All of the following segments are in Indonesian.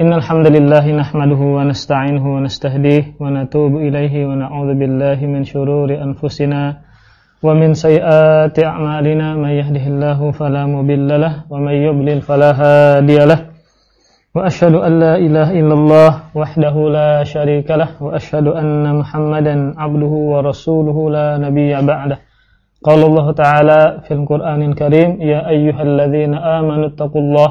إن الحمد لله نحمده ونستعينه ونستهديه ونتوب إليه ونعوذ بالله من شرور أنفسنا ومن سيئات أعمالنا من يهده الله فلا مضل له ومن يبلل فلا هادي له وأشهد أن لا إله إلا الله وحده لا شريك له وأشهد أن محمدا عبده ورسوله لا نبي بعده قال الله تعالى في القرآن الكريم يا أيها الذين آمنوا اتقوا الله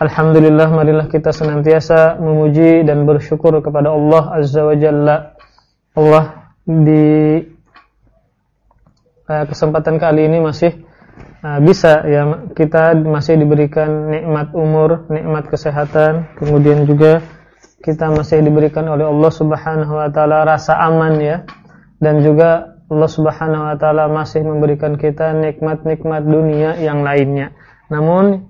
Alhamdulillah marilah kita senantiasa memuji dan bersyukur kepada Allah Azza wa Jalla. Allah di uh, kesempatan kali ini masih uh, bisa ya kita masih diberikan nikmat umur, nikmat kesehatan, kemudian juga kita masih diberikan oleh Allah Subhanahu wa taala rasa aman ya. Dan juga Allah Subhanahu wa taala masih memberikan kita nikmat-nikmat dunia yang lainnya. Namun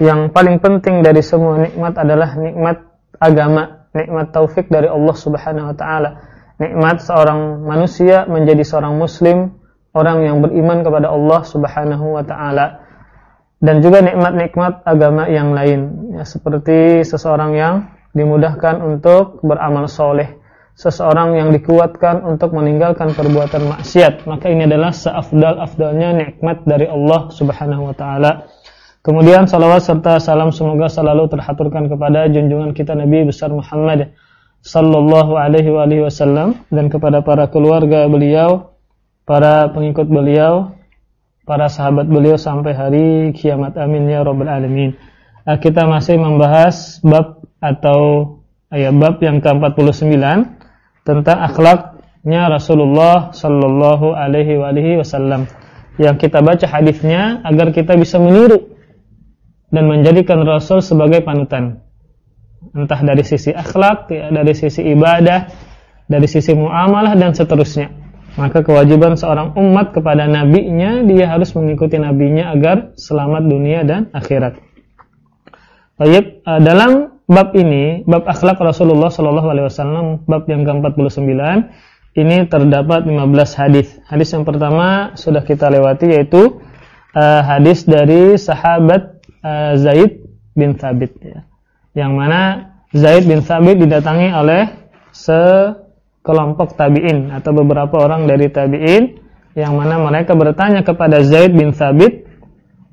yang paling penting dari semua nikmat adalah nikmat agama, nikmat taufik dari Allah Subhanahu wa taala. Nikmat seorang manusia menjadi seorang muslim, orang yang beriman kepada Allah Subhanahu wa taala. Dan juga nikmat-nikmat agama yang lain, ya, seperti seseorang yang dimudahkan untuk beramal soleh, seseorang yang dikuatkan untuk meninggalkan perbuatan maksiat, maka ini adalah seafdal-afdalnya nikmat dari Allah Subhanahu wa taala. Kemudian salawat serta salam semoga selalu terhaturkan kepada junjungan kita Nabi besar Muhammad sallallahu alaihi wasallam dan kepada para keluarga beliau, para pengikut beliau, para sahabat beliau sampai hari kiamat. Amin ya rabbal alamin. Kita masih membahas bab atau ayat bab yang ke-49 tentang akhlaknya Rasulullah sallallahu alaihi wasallam. Yang kita baca hadisnya agar kita bisa meniru dan menjadikan Rasul sebagai panutan. Entah dari sisi akhlak, ya, dari sisi ibadah, dari sisi muamalah dan seterusnya. Maka kewajiban seorang umat kepada nabinya dia harus mengikuti nabinya agar selamat dunia dan akhirat. Baik, dalam bab ini, bab akhlak Rasulullah Shallallahu alaihi wasallam, bab yang ke-49, ini terdapat 15 hadis. Hadis yang pertama sudah kita lewati yaitu uh, hadis dari sahabat uh, Zaid bin Thabit ya. Yang mana Zaid bin Thabit didatangi oleh sekelompok tabi'in atau beberapa orang dari tabi'in yang mana mereka bertanya kepada Zaid bin Thabit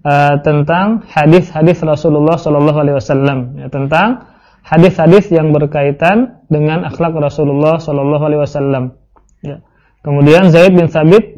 uh, tentang hadis-hadis Rasulullah sallallahu alaihi wasallam ya, tentang hadis-hadis yang berkaitan dengan akhlak Rasulullah sallallahu alaihi wasallam ya. Kemudian Zaid bin Thabit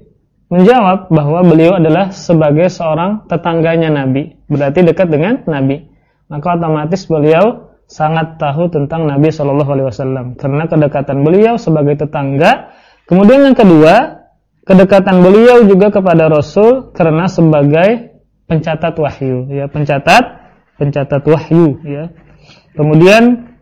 menjawab bahwa beliau adalah sebagai seorang tetangganya Nabi, berarti dekat dengan Nabi. Maka otomatis beliau sangat tahu tentang Nabi Shallallahu Alaihi Wasallam karena kedekatan beliau sebagai tetangga. Kemudian yang kedua, kedekatan beliau juga kepada Rasul karena sebagai pencatat wahyu, ya pencatat pencatat wahyu, ya. Kemudian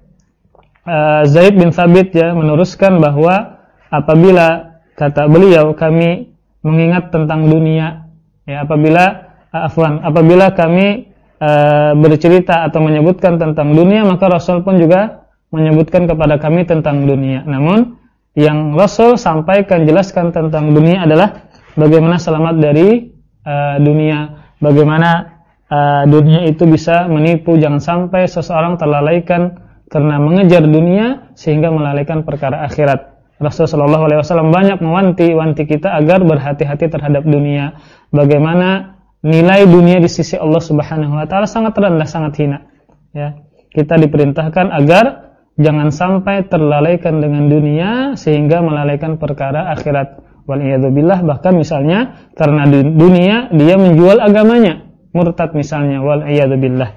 uh, Zaid bin Thabit ya meneruskan bahwa apabila kata beliau kami mengingat tentang dunia. Ya apabila afwan apabila kami e, bercerita atau menyebutkan tentang dunia maka Rasul pun juga menyebutkan kepada kami tentang dunia. Namun yang Rasul sampaikan jelaskan tentang dunia adalah bagaimana selamat dari e, dunia. Bagaimana e, dunia itu bisa menipu. Jangan sampai seseorang terlalaikan karena mengejar dunia sehingga melalaikan perkara akhirat Rasulullah Shallallahu Alaihi banyak mewanti-wanti kita agar berhati-hati terhadap dunia. Bagaimana nilai dunia di sisi Allah Subhanahu Wa Taala sangat rendah, sangat hina. Ya, kita diperintahkan agar jangan sampai terlalaikan dengan dunia sehingga melalaikan perkara akhirat. Wal billah bahkan misalnya karena dunia dia menjual agamanya, murtad misalnya wal billah.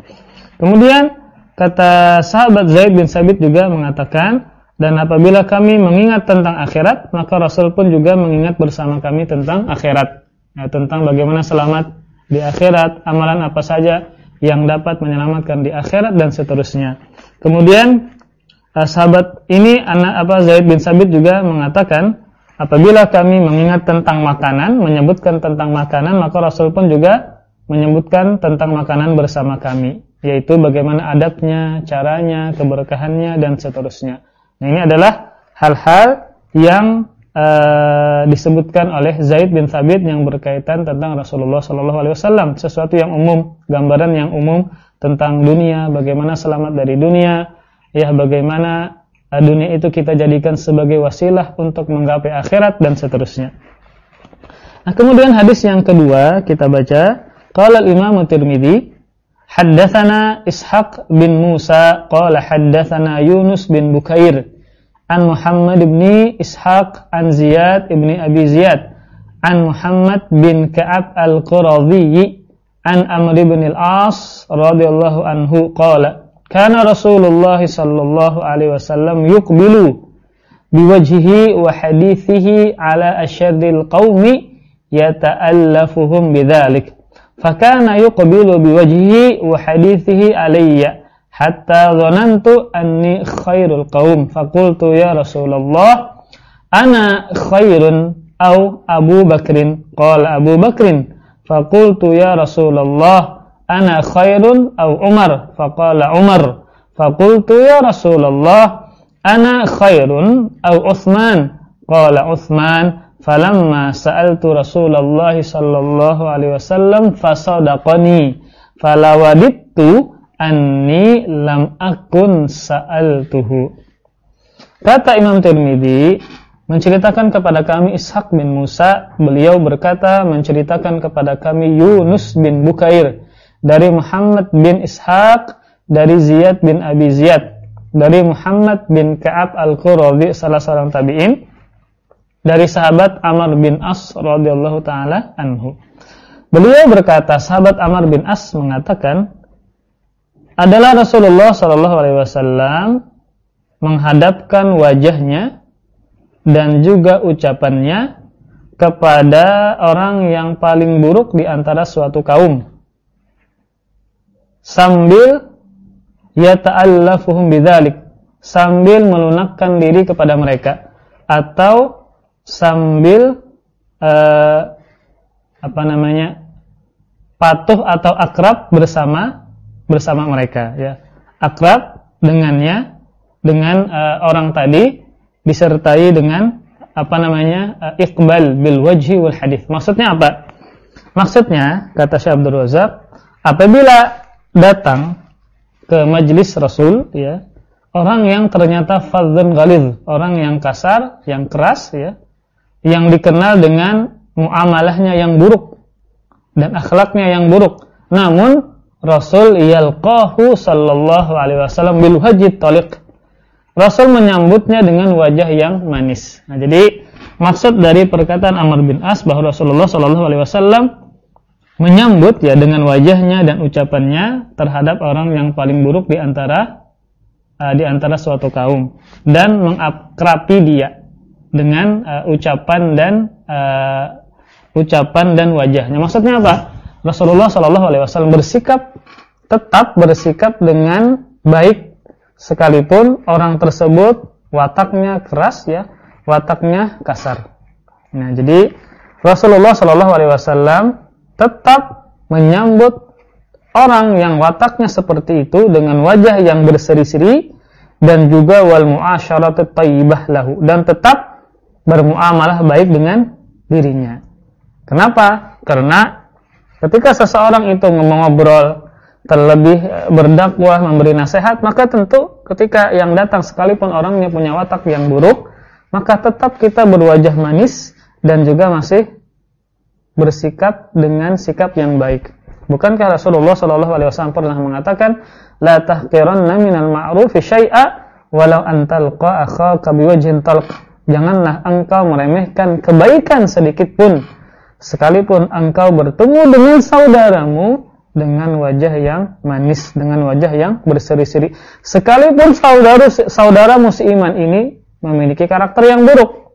Kemudian kata sahabat Zaid bin Sabit juga mengatakan dan apabila kami mengingat tentang akhirat, maka Rasul pun juga mengingat bersama kami tentang akhirat. Ya, tentang bagaimana selamat di akhirat, amalan apa saja yang dapat menyelamatkan di akhirat dan seterusnya. Kemudian eh, sahabat ini anak apa Zaid bin Sabit juga mengatakan, apabila kami mengingat tentang makanan, menyebutkan tentang makanan, maka Rasul pun juga menyebutkan tentang makanan bersama kami, yaitu bagaimana adabnya, caranya, keberkahannya dan seterusnya. Nah, ini adalah hal-hal yang uh, disebutkan oleh Zaid bin Thabit yang berkaitan tentang Rasulullah Shallallahu Alaihi Wasallam, sesuatu yang umum, gambaran yang umum tentang dunia, bagaimana selamat dari dunia, ya bagaimana uh, dunia itu kita jadikan sebagai wasilah untuk menggapai akhirat dan seterusnya. Nah, kemudian hadis yang kedua kita baca, qala al-Imam Tirmizi Haddatsana Ishaq bin Musa qala haddatsana Yunus bin Bukair an Muhammad bin Ishaq an Ziyad bin Abi Ziyad an Muhammad bin Ka'ab al-Quradhi an Amr bin al-As radhiyallahu anhu qala kana Rasulullah sallallahu alaihi wasallam yuqbilu biwajhihi wa hadithihi ala asyaddil qaumi yata'allafuhum bidzalik fakana yuqbilu biwajhihi wa hadithihi alayya hatta dhanantu anni khairul qaum faqultu ya Rasulullah ana khairun aw Abu Bakrin qala Abu Bakrin faqultu ya Rasulullah ana khairun aw Umar faqala Umar faqultu ya Rasulullah ana khairun aw Uthman qala Uthman falamma sa'altu Rasulullah sallallahu alaihi wasallam fasadaqani. Falawadittu anni lam akun sa'altuhu. Kata Imam Tirmidzi menceritakan kepada kami Ishaq bin Musa beliau berkata menceritakan kepada kami Yunus bin Bukair dari Muhammad bin Ishaq dari Ziyad bin Abi Ziyad dari Muhammad bin Ka'ab al-Qurazi salah seorang tabi'in dari sahabat Amr bin As radhiyallahu taala anhu. Beliau berkata, sahabat Amr bin As mengatakan, adalah Rasulullah Shallallahu alaihi wasallam menghadapkan wajahnya dan juga ucapannya kepada orang yang paling buruk di antara suatu kaum. Sambil yata'allafuhum bidzalik, sambil melunakkan diri kepada mereka atau sambil uh, apa namanya patuh atau akrab bersama bersama mereka ya. Akrab dengannya dengan uh, orang tadi disertai dengan apa namanya uh, iqbal bil wajhi wal hadis maksudnya apa? Maksudnya kata Syekh Abdul Razak apabila datang ke majelis Rasul ya orang yang ternyata fadzun ghalidh orang yang kasar yang keras ya yang dikenal dengan muamalahnya yang buruk dan akhlaknya yang buruk. Namun Rasul yalqahu sallallahu alaihi wasallam bil wajhi taliq. Rasul menyambutnya dengan wajah yang manis. Nah, jadi maksud dari perkataan Amr bin As bahwa Rasulullah sallallahu alaihi wasallam menyambut ya dengan wajahnya dan ucapannya terhadap orang yang paling buruk di antara uh, di antara suatu kaum dan mengakrapi dia dengan uh, ucapan dan uh, ucapan dan wajahnya. Maksudnya apa? Rasulullah Shallallahu Alaihi Wasallam bersikap tetap bersikap dengan baik sekalipun orang tersebut wataknya keras ya, wataknya kasar. Nah, jadi Rasulullah Shallallahu Alaihi Wasallam tetap menyambut orang yang wataknya seperti itu dengan wajah yang berseri-seri dan juga wal muasyaratu thayyibah lahu dan tetap bermuamalah baik dengan dirinya. Kenapa? Karena ketika seseorang itu ngobrol terlebih e, berdakwah, memberi nasihat, maka tentu ketika yang datang sekalipun orangnya punya watak yang buruk, maka tetap kita berwajah manis dan juga masih bersikap dengan sikap yang baik. Bukankah Rasulullah Shallallahu Alaihi Wasallam pernah mengatakan, la tahqiranna minal ma'rufi syai'a walau antalqa akhaka biwajhin talq. Janganlah engkau meremehkan kebaikan sedikit pun sekalipun engkau bertemu dengan saudaramu dengan wajah yang manis, dengan wajah yang berseri-seri. Sekalipun saudara saudaramu seiman ini memiliki karakter yang buruk,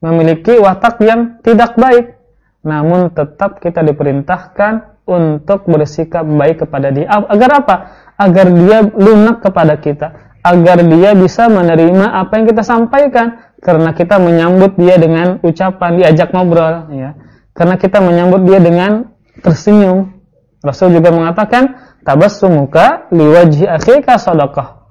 memiliki watak yang tidak baik, namun tetap kita diperintahkan untuk bersikap baik kepada dia. Agar apa? Agar dia lunak kepada kita, agar dia bisa menerima apa yang kita sampaikan karena kita menyambut dia dengan ucapan diajak ngobrol ya. Karena kita menyambut dia dengan tersenyum. Rasul juga mengatakan tabassumuka liwajhi akhika sadaqah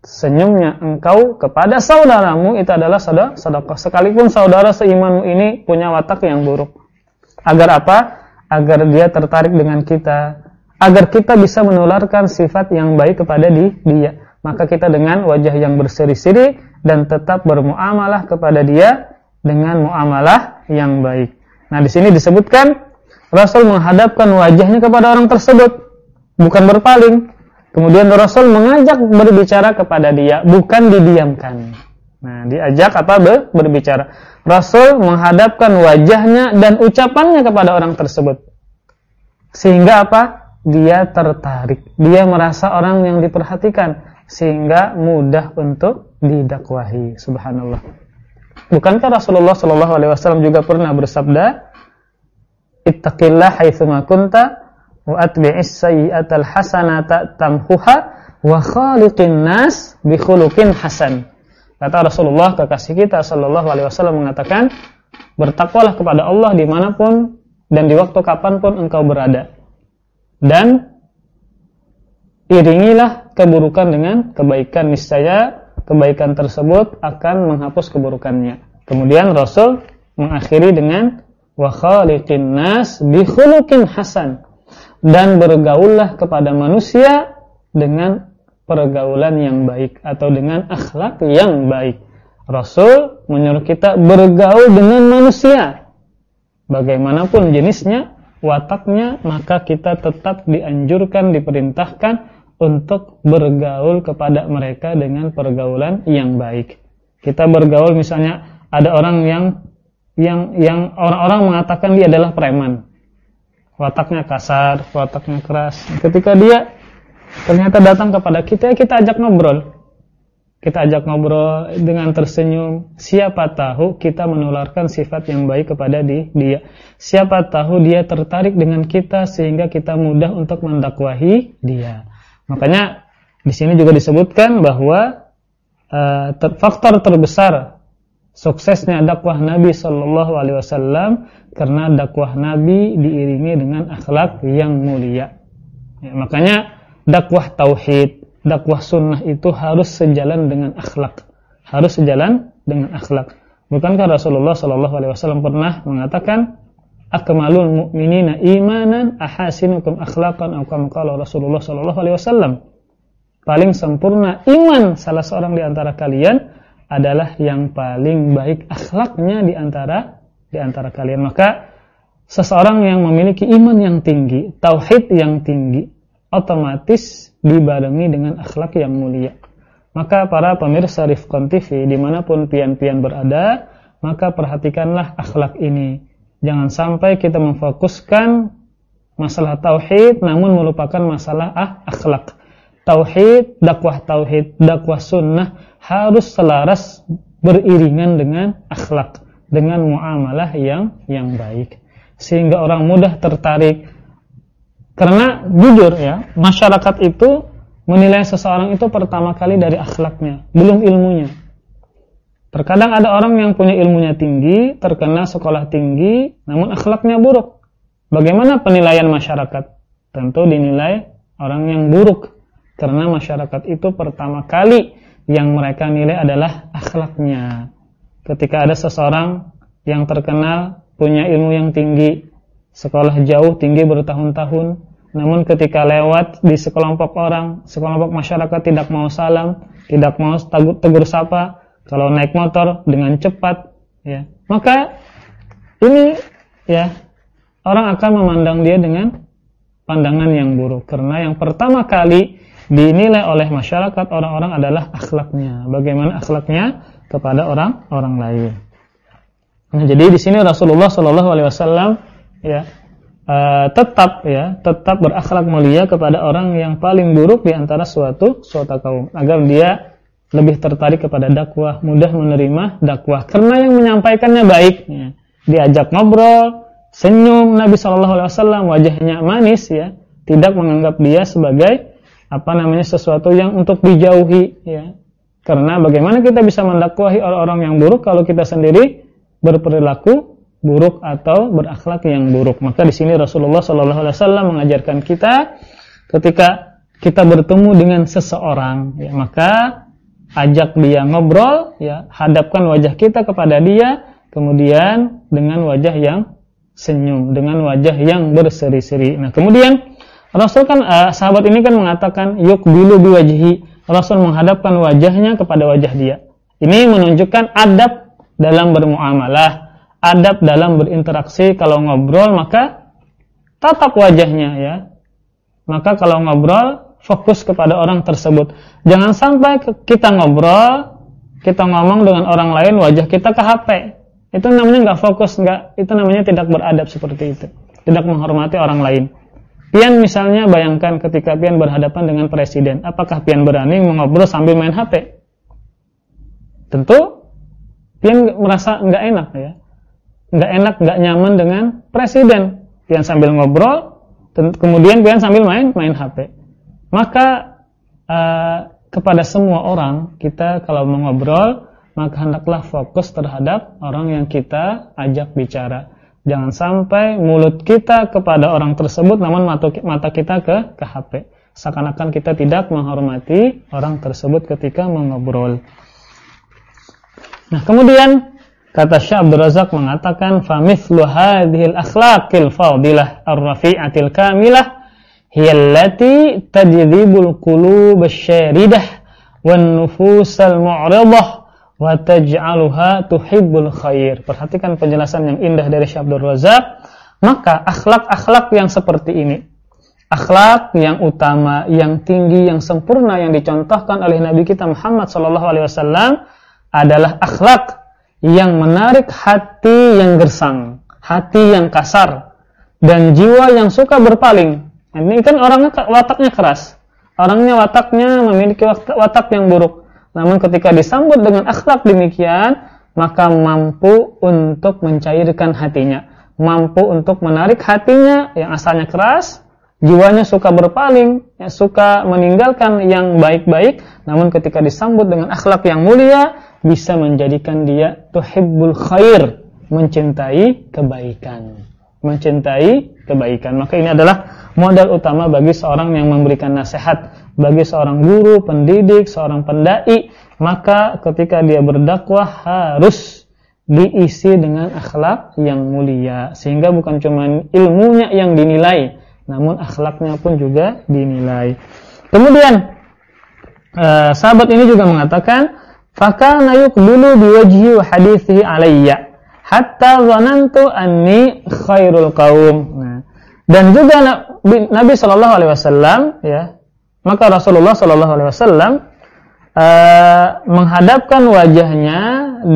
senyumnya engkau kepada saudaramu itu adalah sedekah. Sekalipun saudara seimanmu ini punya watak yang buruk. Agar apa? Agar dia tertarik dengan kita. Agar kita bisa menularkan sifat yang baik kepada di, dia. Maka kita dengan wajah yang berseri-seri dan tetap bermuamalah kepada dia dengan muamalah yang baik. Nah, di sini disebutkan Rasul menghadapkan wajahnya kepada orang tersebut, bukan berpaling. Kemudian Rasul mengajak berbicara kepada dia, bukan didiamkan. Nah, diajak apa? berbicara. Rasul menghadapkan wajahnya dan ucapannya kepada orang tersebut. Sehingga apa? Dia tertarik. Dia merasa orang yang diperhatikan sehingga mudah untuk didakwahi. Subhanallah. Bukankah Rasulullah Shallallahu alaihi wasallam juga pernah bersabda, "Ittaqillah haitsu ma kunta wa atbi'is sayyi'atal hasanata tamhuha wa khaliqin nas bi khuluqin hasan. Kata Rasulullah kekasih kita sallallahu alaihi wasallam mengatakan, bertakwalah kepada Allah di mana pun dan di waktu kapan pun engkau berada. Dan iringilah keburukan dengan kebaikan niscaya kebaikan tersebut akan menghapus keburukannya. Kemudian Rasul mengakhiri dengan wa khaliqin nas bi khuluqin hasan dan bergaullah kepada manusia dengan pergaulan yang baik atau dengan akhlak yang baik. Rasul menyuruh kita bergaul dengan manusia. Bagaimanapun jenisnya, wataknya, maka kita tetap dianjurkan, diperintahkan untuk bergaul kepada mereka dengan pergaulan yang baik. Kita bergaul misalnya ada orang yang yang yang orang-orang mengatakan dia adalah preman wataknya kasar, wataknya keras. Ketika dia ternyata datang kepada kita, kita ajak ngobrol. Kita ajak ngobrol dengan tersenyum. Siapa tahu kita menularkan sifat yang baik kepada di, dia. Siapa tahu dia tertarik dengan kita sehingga kita mudah untuk mendakwahi dia. Makanya di sini juga disebutkan bahwa uh, ter faktor terbesar suksesnya dakwah Nabi Shallallahu Alaihi Wasallam karena dakwah Nabi diiringi dengan akhlak yang mulia. Ya, makanya dakwah tauhid, dakwah sunnah itu harus sejalan dengan akhlak, harus sejalan dengan akhlak. Bukankah Rasulullah Shallallahu Alaihi Wasallam pernah mengatakan akmalul mu'minina imanan ahasinukum akhlaqan atau kama Rasulullah Shallallahu alaihi wasallam. Paling sempurna iman salah seorang di antara kalian adalah yang paling baik akhlaknya di antara di antara kalian. Maka seseorang yang memiliki iman yang tinggi, tauhid yang tinggi, otomatis dibarengi dengan akhlak yang mulia. Maka para pemirsa Rifkon TV di mana pun pian-pian berada, maka perhatikanlah akhlak ini. Jangan sampai kita memfokuskan masalah tauhid namun melupakan masalah ah, akhlak. Tauhid, dakwah tauhid, dakwah sunnah harus selaras beriringan dengan akhlak, dengan muamalah yang yang baik. Sehingga orang mudah tertarik. Karena jujur ya, masyarakat itu menilai seseorang itu pertama kali dari akhlaknya, belum ilmunya. Terkadang ada orang yang punya ilmunya tinggi, terkena sekolah tinggi, namun akhlaknya buruk. Bagaimana penilaian masyarakat? Tentu dinilai orang yang buruk. Karena masyarakat itu pertama kali yang mereka nilai adalah akhlaknya. Ketika ada seseorang yang terkenal punya ilmu yang tinggi, sekolah jauh tinggi bertahun-tahun, namun ketika lewat di sekelompok orang, sekelompok masyarakat tidak mau salam, tidak mau tegur sapa, kalau naik motor dengan cepat, ya maka ini ya orang akan memandang dia dengan pandangan yang buruk karena yang pertama kali dinilai oleh masyarakat orang-orang adalah akhlaknya. Bagaimana akhlaknya kepada orang-orang lain. Nah, jadi di sini Rasulullah Shallallahu Alaihi Wasallam ya uh, tetap ya tetap berakhlak mulia kepada orang yang paling buruk di antara suatu suatu kaum agar dia lebih tertarik kepada dakwah mudah menerima dakwah. Karena yang menyampaikannya baik. Ya. diajak ngobrol senyum. Nabi Shallallahu Alaihi Wasallam wajahnya manis ya. Tidak menganggap dia sebagai apa namanya sesuatu yang untuk dijauhi ya. Karena bagaimana kita bisa mendakwahi orang-orang yang buruk kalau kita sendiri berperilaku buruk atau berakhlak yang buruk. Maka di sini Rasulullah Shallallahu Alaihi Wasallam mengajarkan kita ketika kita bertemu dengan seseorang, ya, maka ajak dia ngobrol, ya, hadapkan wajah kita kepada dia, kemudian dengan wajah yang senyum, dengan wajah yang berseri-seri. Nah, kemudian Rasul kan uh, sahabat ini kan mengatakan yuk dulu biwajhi. Rasul menghadapkan wajahnya kepada wajah dia. Ini menunjukkan adab dalam bermuamalah, adab dalam berinteraksi, kalau ngobrol maka tatap wajahnya ya. Maka kalau ngobrol fokus kepada orang tersebut. Jangan sampai kita ngobrol, kita ngomong dengan orang lain wajah kita ke HP. Itu namanya nggak fokus, nggak itu namanya tidak beradab seperti itu. Tidak menghormati orang lain. Pian misalnya bayangkan ketika Pian berhadapan dengan presiden, apakah Pian berani mengobrol sambil main HP? Tentu Pian merasa nggak enak ya, nggak enak, nggak nyaman dengan presiden. Pian sambil ngobrol, kemudian Pian sambil main main HP. Maka uh, kepada semua orang kita kalau mau ngobrol, maka hendaklah fokus terhadap orang yang kita ajak bicara. Jangan sampai mulut kita kepada orang tersebut, namun mata kita ke ke HP. Seakan-akan kita tidak menghormati orang tersebut ketika mengobrol. Nah, kemudian kata Syekh Abdul Razak mengatakan famithlu hadhil akhlaqil fadilah ar-rafi'atil kamilah hiya allati tajdzibul qulub asyaridah wan nufusal mu'ridah wa taj'aluha tuhibbul khair. Perhatikan penjelasan yang indah dari Syekh Abdul Razak. Maka akhlak-akhlak yang seperti ini, akhlak yang utama, yang tinggi, yang sempurna yang dicontohkan oleh Nabi kita Muhammad sallallahu alaihi wasallam adalah akhlak yang menarik hati yang gersang, hati yang kasar, dan jiwa yang suka berpaling. Ini kan orangnya wataknya keras, orangnya wataknya memiliki watak yang buruk. Namun ketika disambut dengan akhlak demikian, maka mampu untuk mencairkan hatinya, mampu untuk menarik hatinya yang asalnya keras, jiwanya suka berpaling, ya, suka meninggalkan yang baik-baik, namun ketika disambut dengan akhlak yang mulia, bisa menjadikan dia tuhibbul khair, mencintai kebaikan. Mencintai kebaikan. Maka ini adalah modal utama bagi seorang yang memberikan nasihat, bagi seorang guru, pendidik, seorang pendai, maka ketika dia berdakwah harus diisi dengan akhlak yang mulia sehingga bukan cuma ilmunya yang dinilai namun akhlaknya pun juga dinilai. Kemudian eh, sahabat ini juga mengatakan, "Fakana yuqbilu biwajhi wa hadithi alayya hatta dhanantu anni khairul qaum." Nah, dan juga Nabi Shallallahu alaihi wasallam ya, maka Rasulullah Shallallahu alaihi wasallam uh, menghadapkan wajahnya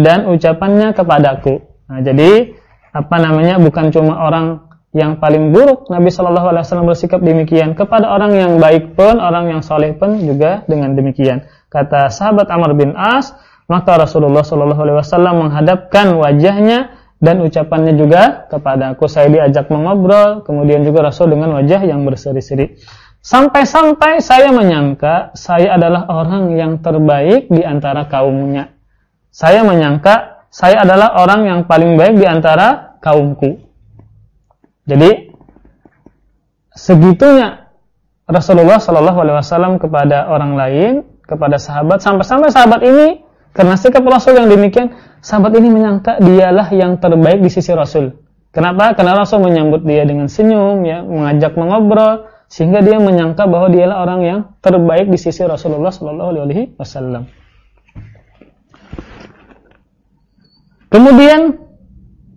dan ucapannya kepadaku. Nah, jadi apa namanya bukan cuma orang yang paling buruk Nabi Shallallahu Alaihi Wasallam bersikap demikian kepada orang yang baik pun orang yang soleh pun juga dengan demikian kata sahabat Amr bin As maka Rasulullah Shallallahu Alaihi Wasallam menghadapkan wajahnya dan ucapannya juga kepada aku. Saya diajak mengobrol kemudian juga Rasul dengan wajah yang berseri-seri. Sampai-sampai saya menyangka saya adalah orang yang terbaik di antara kaumnya. Saya menyangka saya adalah orang yang paling baik di antara kaumku. Jadi segitunya Rasulullah Shallallahu Alaihi Wasallam kepada orang lain, kepada sahabat, sampai-sampai sahabat ini karena sikap Rasul yang demikian, sahabat ini menyangka dialah yang terbaik di sisi Rasul. Kenapa? Karena Rasul menyambut dia dengan senyum, ya, mengajak mengobrol, sehingga dia menyangka bahwa dialah orang yang terbaik di sisi Rasulullah Shallallahu Alaihi Wasallam. Kemudian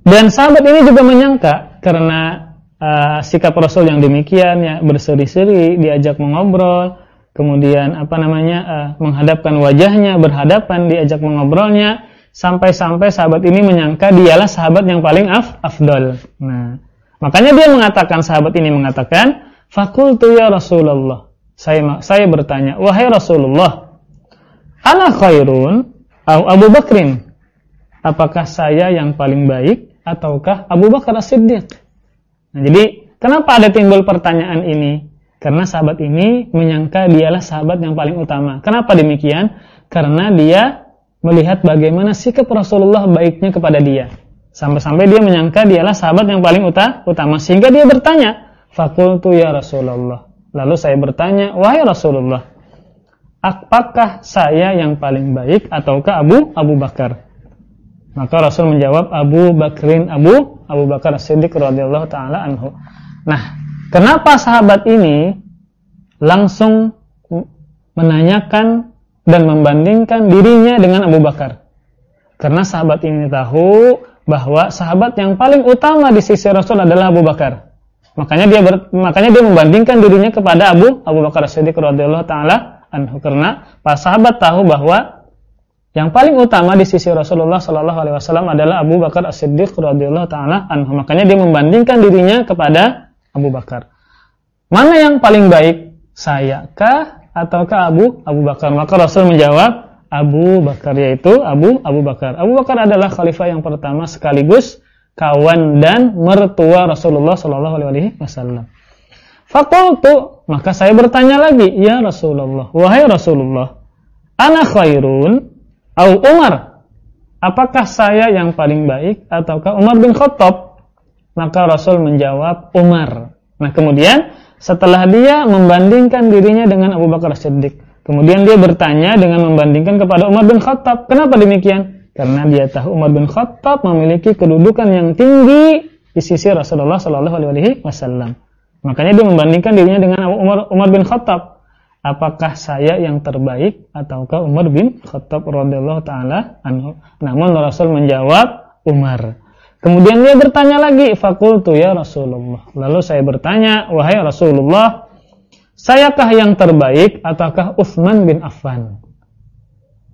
dan sahabat ini juga menyangka karena uh, sikap Rasul yang demikian ya berseri-seri, diajak mengobrol, kemudian apa namanya uh, menghadapkan wajahnya, berhadapan, diajak mengobrolnya, sampai-sampai sahabat ini menyangka dialah sahabat yang paling af afdol. Nah, makanya dia mengatakan sahabat ini mengatakan, "Fakultu ya Rasulullah." Saya saya bertanya, "Wahai Rasulullah, ana khairun atau Abu Bakrin?" Apakah saya yang paling baik ataukah Abu Bakar As-Siddiq? Nah, jadi kenapa ada timbul pertanyaan ini? Karena sahabat ini menyangka dialah sahabat yang paling utama. Kenapa demikian? Karena dia melihat bagaimana sikap Rasulullah baiknya kepada dia. Sampai-sampai dia menyangka dialah sahabat yang paling utama. Sehingga dia bertanya, Fakultu ya Rasulullah. Lalu saya bertanya, Wahai Rasulullah, apakah saya yang paling baik ataukah Abu Abu Bakar? Maka Rasul menjawab Abu Bakrin Abu Abu Bakar Siddiq radhiyallahu taala anhu. Nah, Kenapa sahabat ini langsung menanyakan dan membandingkan dirinya dengan Abu Bakar? Karena sahabat ini tahu bahwa sahabat yang paling utama di sisi Rasul adalah Abu Bakar. Makanya dia ber, makanya dia membandingkan dirinya kepada Abu Abu Bakar Siddiq radhiyallahu taala anhu karena para sahabat tahu bahwa yang paling utama di sisi Rasulullah Shallallahu alaihi wasallam adalah Abu Bakar As-Siddiq radhiyallahu taala anhu. Makanya dia membandingkan dirinya kepada Abu Bakar. Mana yang paling baik? Saya kah ataukah Abu Abu Bakar? Maka Rasul menjawab Abu Bakar yaitu Abu Abu Bakar. Abu Bakar adalah khalifah yang pertama sekaligus kawan dan mertua Rasulullah Shallallahu alaihi wasallam. Fakultu, maka saya bertanya lagi, ya Rasulullah, wahai Rasulullah, ana khairun au Umar? Apakah saya yang paling baik ataukah Umar bin Khattab? Maka Rasul menjawab Umar. Nah kemudian setelah dia membandingkan dirinya dengan Abu Bakar Siddiq. Kemudian dia bertanya dengan membandingkan kepada Umar bin Khattab. Kenapa demikian? Karena dia tahu Umar bin Khattab memiliki kedudukan yang tinggi di sisi Rasulullah Shallallahu Alaihi Wasallam. Makanya dia membandingkan dirinya dengan Umar, Umar bin Khattab. Apakah saya yang terbaik ataukah Umar bin Khattab radhiyallahu taala anhu? Namun Rasul menjawab Umar. Kemudian dia bertanya lagi, fakultu ya Rasulullah. Lalu saya bertanya, wahai Rasulullah, sayakah yang terbaik ataukah Uthman bin Affan?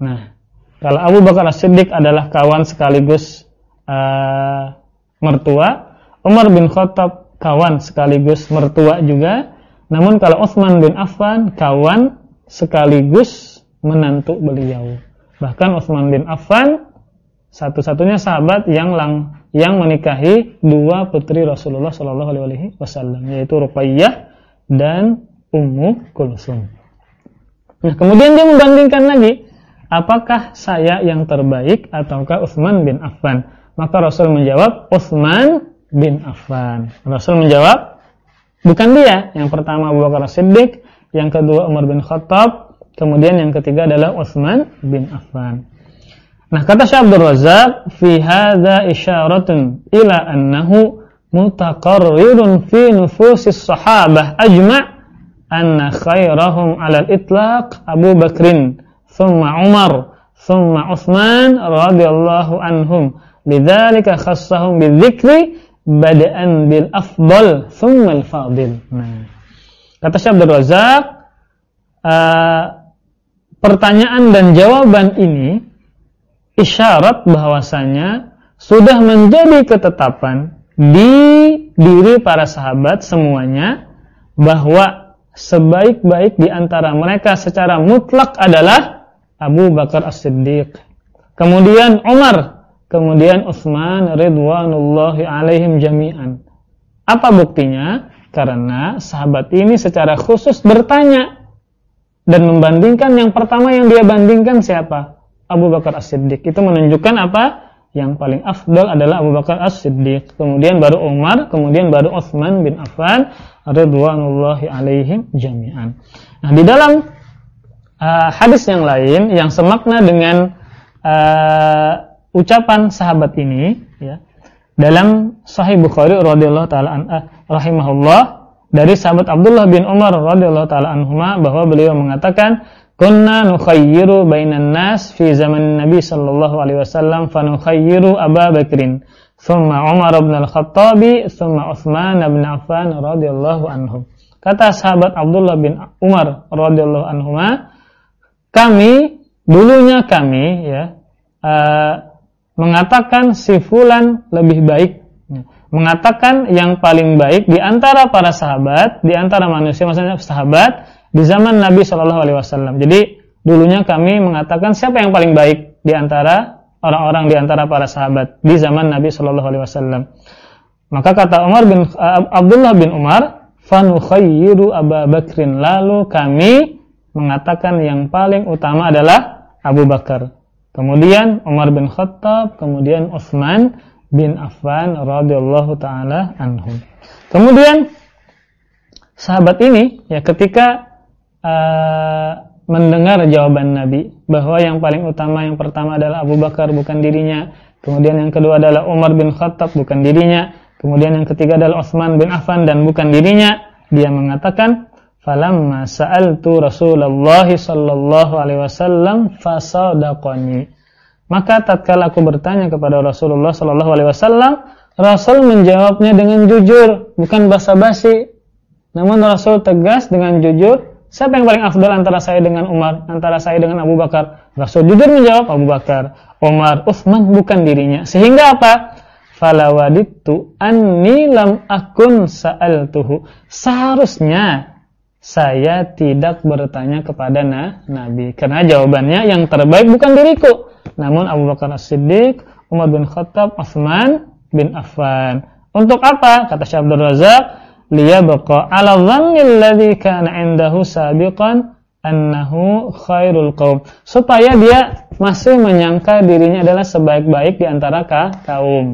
Nah, kalau Abu Bakar As-Siddiq adalah kawan sekaligus uh, mertua, Umar bin Khattab kawan sekaligus mertua juga. Namun kalau Uthman bin Affan kawan sekaligus menantu beliau. Bahkan Uthman bin Affan satu-satunya sahabat yang lang, yang menikahi dua putri Rasulullah Shallallahu Alaihi Wasallam yaitu Ruqayyah dan Ummu Kulsum. Nah kemudian dia membandingkan lagi apakah saya yang terbaik ataukah Utsman bin Affan? Maka Rasul menjawab Utsman bin Affan. Rasul menjawab bukan dia. Yang pertama Abu Bakar Siddiq, yang kedua Umar bin Khattab, kemudian yang ketiga adalah Utsman bin Affan. Nah, kata Syekh Abdul Razak, fi hadza isyaratun ila annahu mutaqarrirun fi nufusis sahabah ajma' anna khairahum 'ala al-itlaq Abu Bakrin, thumma Umar, thumma Utsman radhiyallahu anhum. Lidzalika khassahum bidzikri bada'an bil afdal thumma al-fadil. Nah, kata Syekh Abdul Razak, uh, pertanyaan dan jawaban ini isyarat bahwasanya sudah menjadi ketetapan di diri para sahabat semuanya bahwa sebaik-baik di antara mereka secara mutlak adalah Abu Bakar As-Siddiq. Kemudian Umar, kemudian Utsman ridwanullahi alaihim jami'an. Apa buktinya? Karena sahabat ini secara khusus bertanya dan membandingkan yang pertama yang dia bandingkan siapa? Abu Bakar As-Siddiq. Itu menunjukkan apa? Yang paling afdal adalah Abu Bakar As-Siddiq. Kemudian baru Umar, kemudian baru Utsman bin Affan radhiyallahu alaihim jami'an. Nah, di dalam uh, hadis yang lain yang semakna dengan uh, ucapan sahabat ini ya. Dalam Sahih Bukhari radhiyallahu taala uh, rahimahullah dari sahabat Abdullah bin Umar radhiyallahu taala anhuma bahwa beliau mengatakan Kunna nukhayyiru bainan nas fi zaman Nabi sallallahu alaihi wasallam fa nukhayyiru Abu Bakrin, thumma Umar bin Al-Khattab, thumma Utsman bin Affan radhiyallahu anhum. Kata sahabat Abdullah bin Umar radhiyallahu anhu, kami dulunya kami ya uh, mengatakan si fulan lebih baik mengatakan yang paling baik di antara para sahabat, di antara manusia maksudnya sahabat di zaman Nabi Shallallahu alaihi wasallam. Jadi dulunya kami mengatakan siapa yang paling baik di antara orang-orang di antara para sahabat di zaman Nabi Shallallahu alaihi wasallam. Maka kata Umar bin Abdullah bin Umar, fanukhayyiru Abu Bakrin lalu kami mengatakan yang paling utama adalah Abu Bakar kemudian Umar bin Khattab kemudian Utsman bin Affan radhiyallahu taala anhum kemudian sahabat ini ya ketika uh, mendengar jawaban Nabi bahwa yang paling utama yang pertama adalah Abu Bakar bukan dirinya kemudian yang kedua adalah Umar bin Khattab bukan dirinya Kemudian yang ketiga adalah Utsman bin Affan dan bukan dirinya. Dia mengatakan, "Falamma sa'altu Rasulullah sallallahu alaihi wasallam fasadaqani." Maka tatkala aku bertanya kepada Rasulullah sallallahu alaihi wasallam, Rasul menjawabnya dengan jujur, bukan basa-basi. Namun Rasul tegas dengan jujur, siapa yang paling afdal antara saya dengan Umar, antara saya dengan Abu Bakar? Rasul jujur menjawab Abu Bakar, Umar, Utsman bukan dirinya. Sehingga apa? falawadittu anni lam akun sa'altuhu. Seharusnya saya tidak bertanya kepada na, Nabi. Karena jawabannya yang terbaik bukan diriku. Namun Abu Bakar As-Siddiq, Umar bin Khattab, Uthman bin Affan. Untuk apa? Kata Syekh Abdul Razak, liyabqa ala dhannil ladzi kana indahu sabiqan annahu khairul qaum supaya dia masih menyangka dirinya adalah sebaik-baik di antara kaum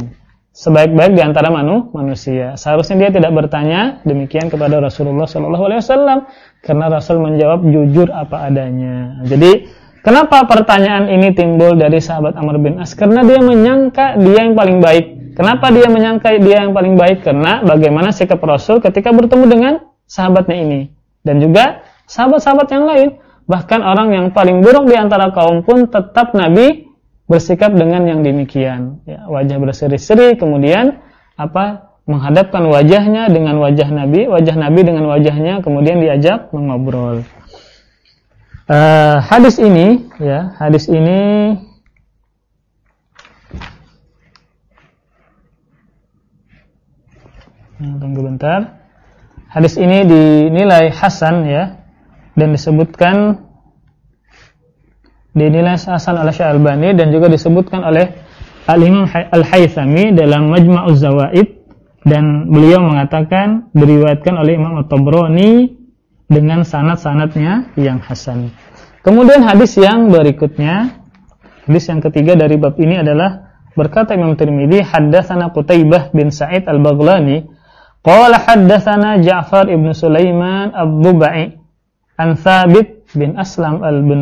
sebaik-baik di antara manu, manusia. Seharusnya dia tidak bertanya demikian kepada Rasulullah Shallallahu Alaihi Wasallam karena Rasul menjawab jujur apa adanya. Jadi kenapa pertanyaan ini timbul dari sahabat Amr bin As? Karena dia menyangka dia yang paling baik. Kenapa dia menyangka dia yang paling baik? Karena bagaimana sikap Rasul ketika bertemu dengan sahabatnya ini dan juga sahabat-sahabat yang lain. Bahkan orang yang paling buruk di antara kaum pun tetap Nabi bersikap dengan yang demikian ya, wajah berseri-seri kemudian apa menghadapkan wajahnya dengan wajah Nabi wajah Nabi dengan wajahnya kemudian diajak mengobrol uh, hadis ini ya hadis ini nah, tunggu bentar. Hadis ini dinilai hasan ya dan disebutkan dinilai Hasan al-Syalbani dan juga disebutkan oleh Al-Imam Al-Haythami dalam Majma'uz Zawaid dan beliau mengatakan diriwayatkan oleh Imam At-Tabrani dengan sanad-sanadnya yang hasan. Kemudian hadis yang berikutnya, hadis yang ketiga dari bab ini adalah berkata Imam Tirmidzi, haddatsana Qutaibah bin Sa'id Al-Baghlani, qala haddatsana Ja'far ibn Sulaiman Ad-Dubai an Thabit bin Aslam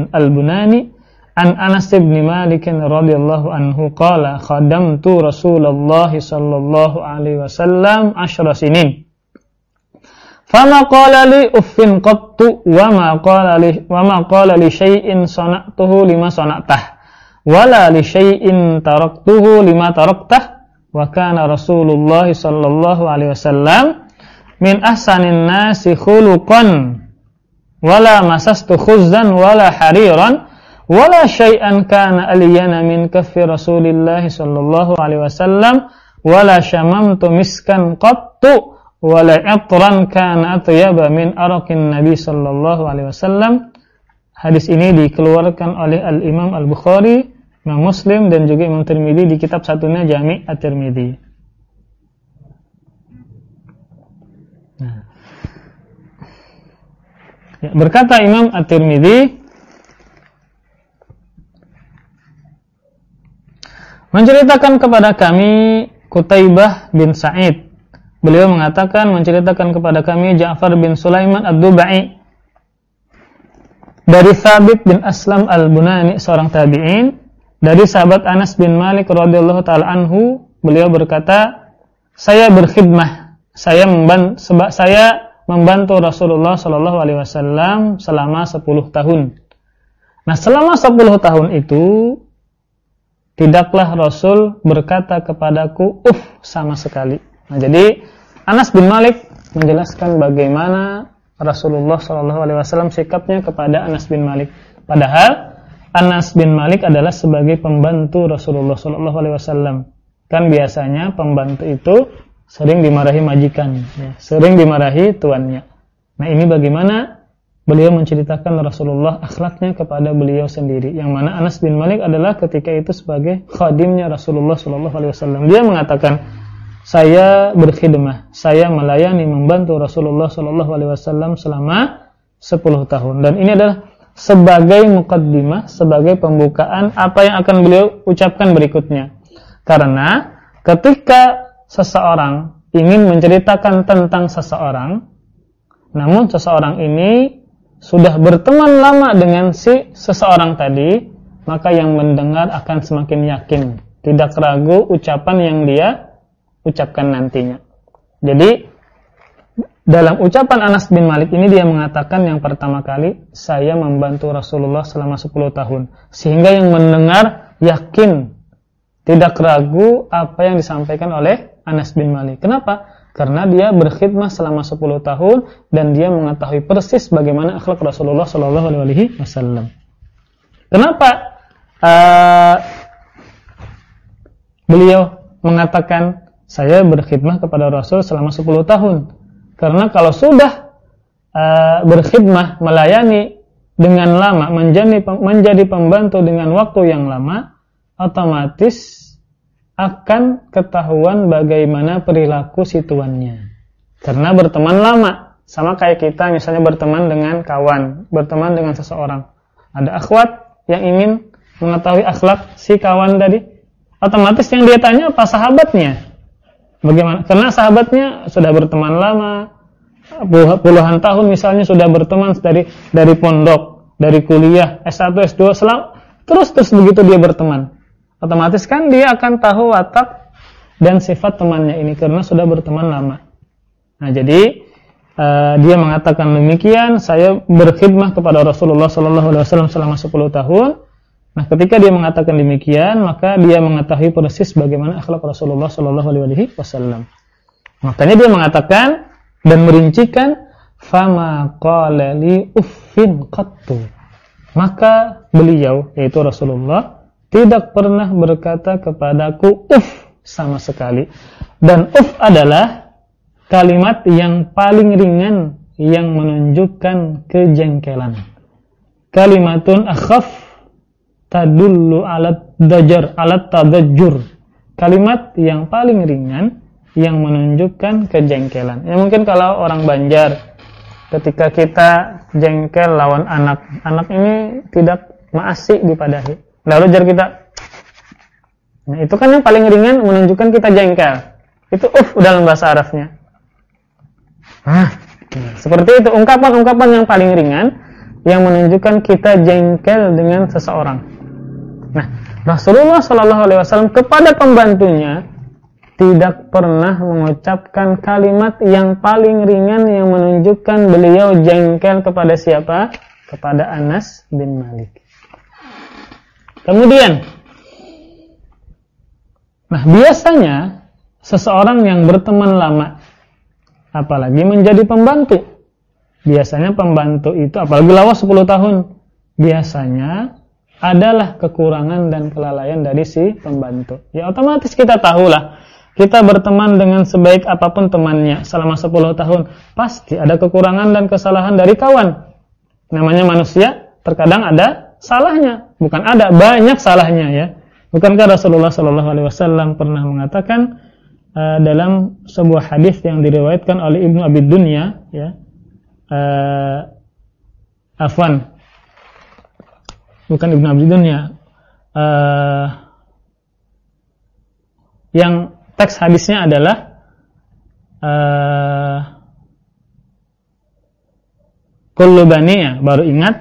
Al-Bunani An Anas bin Malik radhiyallahu anhu qala khadamtu Rasulullah sallallahu alaihi wasallam 10 sinin. Fama qala li uffin qattu wa ma qala li wa ma qala li syai'in sana'tuhu lima sana'tah. Wala li syai'in taraktuhu lima taraktah. Wa kana Rasulullah sallallahu alaihi wasallam min ahsanin nasi khuluqan. Wala masastu khuzzan wala hariran. Wala syai'an kana aliyana min kaffi Rasulillah sallallahu alaihi wasallam. Wala syamamtu miskan qattu wala atran kana atyaba min araqin Nabi sallallahu alaihi wasallam Hadis ini dikeluarkan oleh Al-Imam Al-Bukhari, Imam Muslim dan juga Imam Tirmidzi di kitab satunya Jami' At-Tirmidzi. Nah. Ya, berkata Imam At-Tirmidzi menceritakan kepada kami Kutaibah bin Sa'id. Beliau mengatakan menceritakan kepada kami Ja'far bin Sulaiman Ad-Dubai dari Thabit bin Aslam Al-Bunani seorang tabi'in dari sahabat Anas bin Malik radhiyallahu taala anhu beliau berkata saya berkhidmah saya membantu saya membantu Rasulullah Shallallahu alaihi wasallam selama 10 tahun. Nah, selama 10 tahun itu tidaklah Rasul berkata kepadaku uff sama sekali. Nah, jadi Anas bin Malik menjelaskan bagaimana Rasulullah Shallallahu Alaihi Wasallam sikapnya kepada Anas bin Malik. Padahal Anas bin Malik adalah sebagai pembantu Rasulullah Shallallahu Alaihi Wasallam. Kan biasanya pembantu itu sering dimarahi majikan, ya, sering dimarahi tuannya. Nah ini bagaimana beliau menceritakan Rasulullah akhlaknya kepada beliau sendiri. Yang mana Anas bin Malik adalah ketika itu sebagai khadimnya Rasulullah Shallallahu Alaihi Wasallam. Dia mengatakan, saya berkhidmah, saya melayani membantu Rasulullah Shallallahu Alaihi Wasallam selama 10 tahun. Dan ini adalah sebagai mukaddimah, sebagai pembukaan apa yang akan beliau ucapkan berikutnya. Karena ketika seseorang ingin menceritakan tentang seseorang, namun seseorang ini sudah berteman lama dengan si seseorang tadi, maka yang mendengar akan semakin yakin, tidak ragu ucapan yang dia ucapkan nantinya. Jadi dalam ucapan Anas bin Malik ini dia mengatakan yang pertama kali saya membantu Rasulullah selama 10 tahun sehingga yang mendengar yakin tidak ragu apa yang disampaikan oleh Anas bin Malik. Kenapa? Karena dia berkhidmah selama 10 tahun dan dia mengetahui persis bagaimana akhlak Rasulullah Shallallahu alaihi wasallam. Kenapa uh, beliau mengatakan saya berkhidmah kepada Rasul selama 10 tahun. Karena kalau sudah uh, berkhidmah, melayani dengan lama, menjadi, menjadi pembantu dengan waktu yang lama, otomatis akan ketahuan bagaimana perilaku si tuannya. Karena berteman lama, sama kayak kita misalnya berteman dengan kawan, berteman dengan seseorang. Ada akhwat yang ingin mengetahui akhlak si kawan tadi, otomatis yang dia tanya apa sahabatnya Bagaimana? Karena sahabatnya sudah berteman lama, puluhan tahun misalnya sudah berteman dari dari pondok, dari kuliah, S1, S2, selam, terus terus begitu dia berteman. Otomatis kan dia akan tahu watak dan sifat temannya ini karena sudah berteman lama. Nah, jadi uh, dia mengatakan demikian, saya berkhidmah kepada Rasulullah Shallallahu alaihi wasallam selama 10 tahun Nah, ketika dia mengatakan demikian, maka dia mengetahui persis bagaimana akhlak Rasulullah Shallallahu Alaihi Wasallam. Makanya dia mengatakan dan merincikan, fama qala uffin qattu. Maka beliau yaitu Rasulullah tidak pernah berkata kepadaku uff sama sekali. Dan uff adalah kalimat yang paling ringan yang menunjukkan kejengkelan. Kalimatun akhaf tadullu alat dajar alat tadajur kalimat yang paling ringan yang menunjukkan kejengkelan. Ya mungkin kalau orang Banjar ketika kita jengkel lawan anak anak ini tidak maasik dipadahi. Lalu jar kita nah itu kan yang paling ringan menunjukkan kita jengkel. Itu uh dalam bahasa Arabnya. Ah seperti itu ungkapan-ungkapan yang paling ringan yang menunjukkan kita jengkel dengan seseorang Rasulullah Shallallahu Alaihi Wasallam kepada pembantunya tidak pernah mengucapkan kalimat yang paling ringan yang menunjukkan beliau jengkel kepada siapa? Kepada Anas bin Malik. Kemudian, nah biasanya seseorang yang berteman lama, apalagi menjadi pembantu, biasanya pembantu itu, apalagi lawas 10 tahun, biasanya adalah kekurangan dan kelalaian dari si pembantu. Ya otomatis kita tahulah kita berteman dengan sebaik apa pun temannya selama 10 tahun, pasti ada kekurangan dan kesalahan dari kawan. Namanya manusia, terkadang ada salahnya, bukan ada, banyak salahnya ya. Bukankah Rasulullah Shallallahu alaihi wasallam pernah mengatakan uh, dalam sebuah hadis yang diriwayatkan oleh Ibnu Abi Dunya ya. Uh, Afwan bukan Ibnu Abi Dunya uh, yang teks hadisnya adalah uh, bani ya baru ingat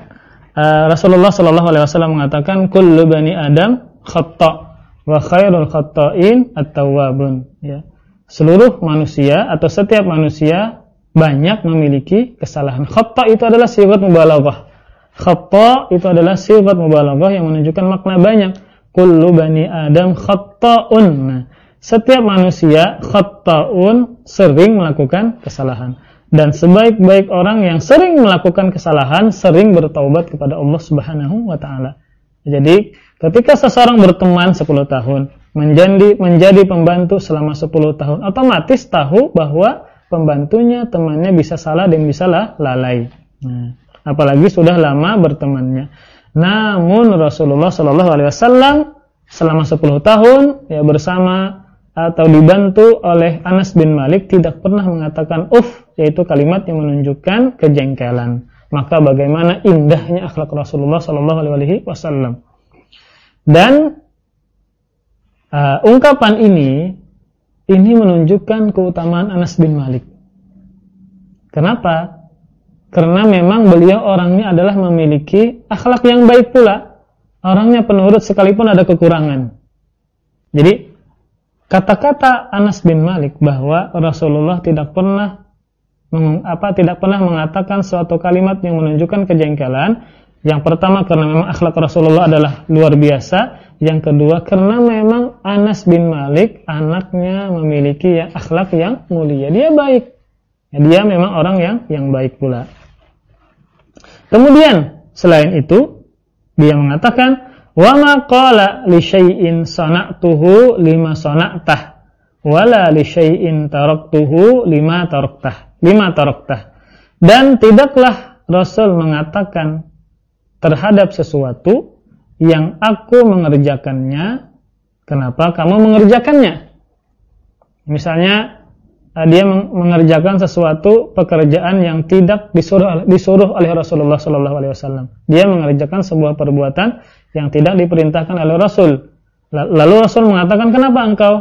uh, Rasulullah Shallallahu alaihi wasallam mengatakan kullu bani Adam khata wa khairul khata'in at-tawwabun ya. Seluruh manusia atau setiap manusia banyak memiliki kesalahan. Khata itu adalah sifat mubalaghah Khata itu adalah sifat mubalaghah yang menunjukkan makna banyak. Kullu bani Adam khata'un. Nah, setiap manusia khata'un sering melakukan kesalahan. dan sebaik-baik orang yang sering melakukan kesalahan, sering bertaubat kepada Allah Subhanahu wa taala. Jadi, ketika seseorang berteman 10 tahun, menjadi menjadi pembantu selama 10 tahun, otomatis tahu bahwa pembantunya, temannya bisa salah dan bisa lalai. Nah, apalagi sudah lama bertemannya. Namun Rasulullah Shallallahu alaihi wasallam selama 10 tahun ya bersama atau dibantu oleh Anas bin Malik tidak pernah mengatakan uff yaitu kalimat yang menunjukkan kejengkelan. Maka bagaimana indahnya akhlak Rasulullah Shallallahu alaihi wasallam. Dan uh, ungkapan ini ini menunjukkan keutamaan Anas bin Malik. Kenapa? Karena memang beliau orangnya adalah memiliki akhlak yang baik pula. Orangnya penurut sekalipun ada kekurangan. Jadi kata-kata Anas bin Malik bahwa Rasulullah tidak pernah apa tidak pernah mengatakan suatu kalimat yang menunjukkan kejengkelan. Yang pertama karena memang akhlak Rasulullah adalah luar biasa. Yang kedua karena memang Anas bin Malik anaknya memiliki ya, akhlak yang mulia. Dia baik. Ya, dia memang orang yang yang baik pula. Kemudian selain itu dia mengatakan Wa ma qala li syai'in sana'tuhu lima sana'tah wala li syai'in taraktuhu lima taraktah. Lima taraktah. Dan tidaklah Rasul mengatakan terhadap sesuatu yang aku mengerjakannya, kenapa kamu mengerjakannya? Misalnya dia mengerjakan sesuatu pekerjaan yang tidak disuruh disuruh oleh Rasulullah Shallallahu Alaihi Wasallam. Dia mengerjakan sebuah perbuatan yang tidak diperintahkan oleh Rasul. Lalu Rasul mengatakan, kenapa engkau